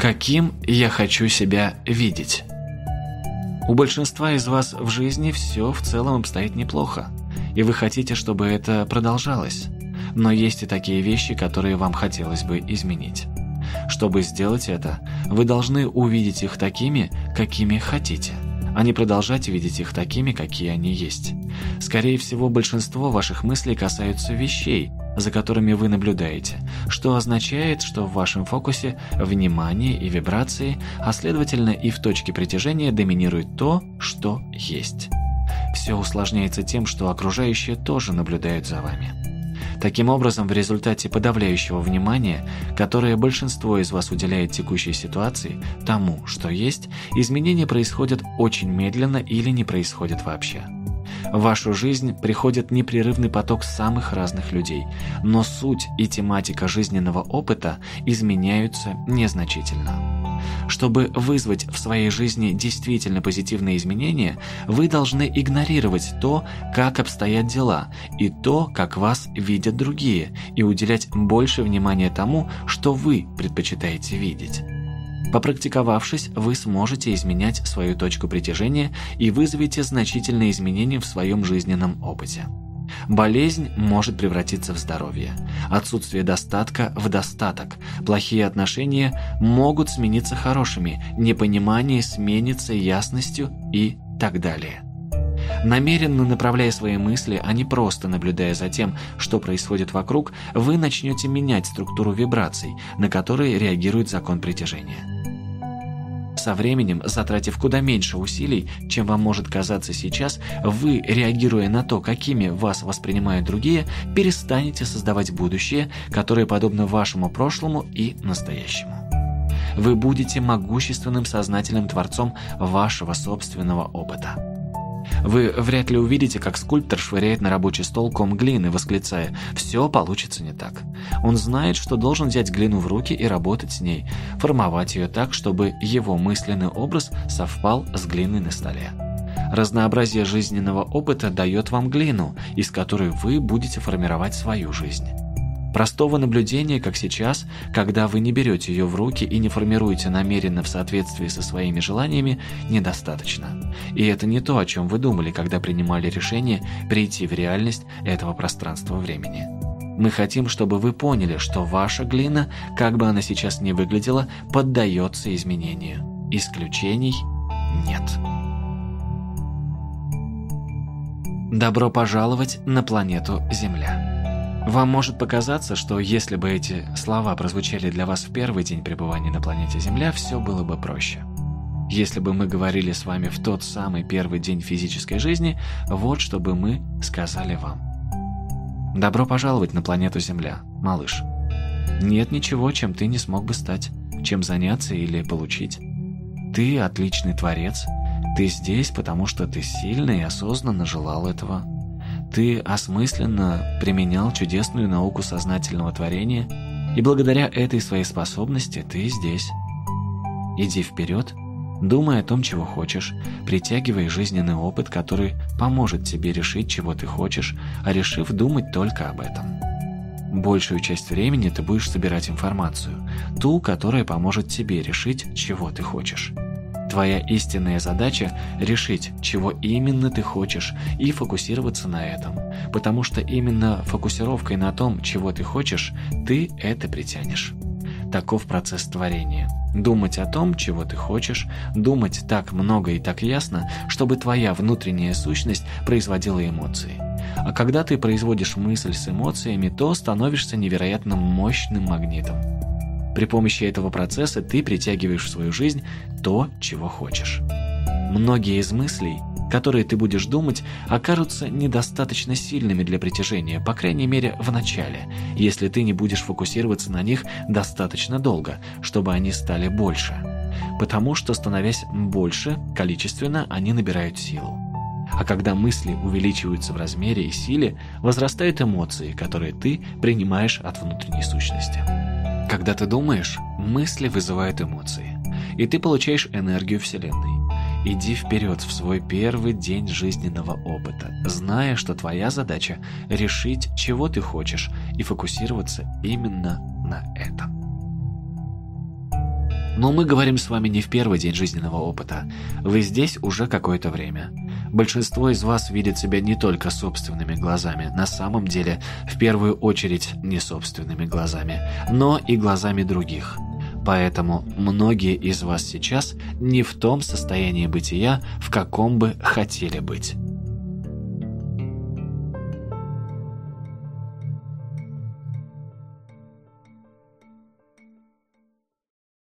Каким я хочу себя видеть? У большинства из вас в жизни все в целом обстоит неплохо, и вы хотите, чтобы это продолжалось. Но есть и такие вещи, которые вам хотелось бы изменить. Чтобы сделать это, вы должны увидеть их такими, какими хотите, а не продолжать видеть их такими, какие они есть. Скорее всего, большинство ваших мыслей касаются вещей, за которыми вы наблюдаете, что означает, что в вашем фокусе внимание и вибрации, а следовательно и в точке притяжения доминирует то, что есть. Все усложняется тем, что окружающие тоже наблюдают за вами. Таким образом, в результате подавляющего внимания, которое большинство из вас уделяет текущей ситуации, тому, что есть, изменения происходят очень медленно или не происходят вообще. В вашу жизнь приходит непрерывный поток самых разных людей, но суть и тематика жизненного опыта изменяются незначительно. Чтобы вызвать в своей жизни действительно позитивные изменения, вы должны игнорировать то, как обстоят дела, и то, как вас видят другие, и уделять больше внимания тому, что вы предпочитаете видеть. Попрактиковавшись, вы сможете изменять свою точку притяжения и вызовете значительные изменения в своем жизненном опыте. Болезнь может превратиться в здоровье. Отсутствие достатка в достаток. Плохие отношения могут смениться хорошими. Непонимание сменится ясностью и так далее. Намеренно направляя свои мысли, а не просто наблюдая за тем, что происходит вокруг, вы начнете менять структуру вибраций, на которые реагирует закон притяжения. Со временем, затратив куда меньше усилий, чем вам может казаться сейчас, вы, реагируя на то, какими вас воспринимают другие, перестанете создавать будущее, которое подобно вашему прошлому и настоящему. Вы будете могущественным сознательным творцом вашего собственного опыта. Вы вряд ли увидите, как скульптор швыряет на рабочий стол ком глины, восклицая «все получится не так». Он знает, что должен взять глину в руки и работать с ней, формовать ее так, чтобы его мысленный образ совпал с глиной на столе. Разнообразие жизненного опыта дает вам глину, из которой вы будете формировать свою жизнь. Простого наблюдения, как сейчас, когда вы не берете ее в руки и не формируете намеренно в соответствии со своими желаниями, недостаточно. И это не то, о чем вы думали, когда принимали решение прийти в реальность этого пространства-времени. Мы хотим, чтобы вы поняли, что ваша глина, как бы она сейчас ни выглядела, поддается изменению. Исключений нет. Добро пожаловать на планету Земля. Вам может показаться, что если бы эти слова прозвучали для вас в первый день пребывания на планете Земля, все было бы проще. Если бы мы говорили с вами в тот самый первый день физической жизни, вот что бы мы сказали вам. Добро пожаловать на планету Земля, малыш. Нет ничего, чем ты не смог бы стать, чем заняться или получить. Ты отличный творец. Ты здесь, потому что ты сильно и осознанно желал этого. Ты осмысленно применял чудесную науку сознательного творения, и благодаря этой своей способности ты здесь. Иди вперед, думай о том, чего хочешь, притягивай жизненный опыт, который поможет тебе решить, чего ты хочешь, а решив думать только об этом. Большую часть времени ты будешь собирать информацию, ту, которая поможет тебе решить, чего ты хочешь. Твоя истинная задача – решить, чего именно ты хочешь, и фокусироваться на этом. Потому что именно фокусировкой на том, чего ты хочешь, ты это притянешь. Таков процесс творения. Думать о том, чего ты хочешь, думать так много и так ясно, чтобы твоя внутренняя сущность производила эмоции. А когда ты производишь мысль с эмоциями, то становишься невероятно мощным магнитом. При помощи этого процесса ты притягиваешь в свою жизнь то, чего хочешь. Многие из мыслей, которые ты будешь думать, окажутся недостаточно сильными для притяжения, по крайней мере в начале, если ты не будешь фокусироваться на них достаточно долго, чтобы они стали больше. Потому что, становясь больше, количественно они набирают силу. А когда мысли увеличиваются в размере и силе, возрастают эмоции, которые ты принимаешь от внутренней сущности. Когда ты думаешь, мысли вызывают эмоции, и ты получаешь энергию Вселенной. Иди вперед в свой первый день жизненного опыта, зная, что твоя задача – решить, чего ты хочешь, и фокусироваться именно на этом. Но мы говорим с вами не в первый день жизненного опыта. Вы здесь уже какое-то время. Большинство из вас видит себя не только собственными глазами, на самом деле, в первую очередь, не собственными глазами, но и глазами других. Поэтому многие из вас сейчас не в том состоянии бытия, в каком бы хотели быть.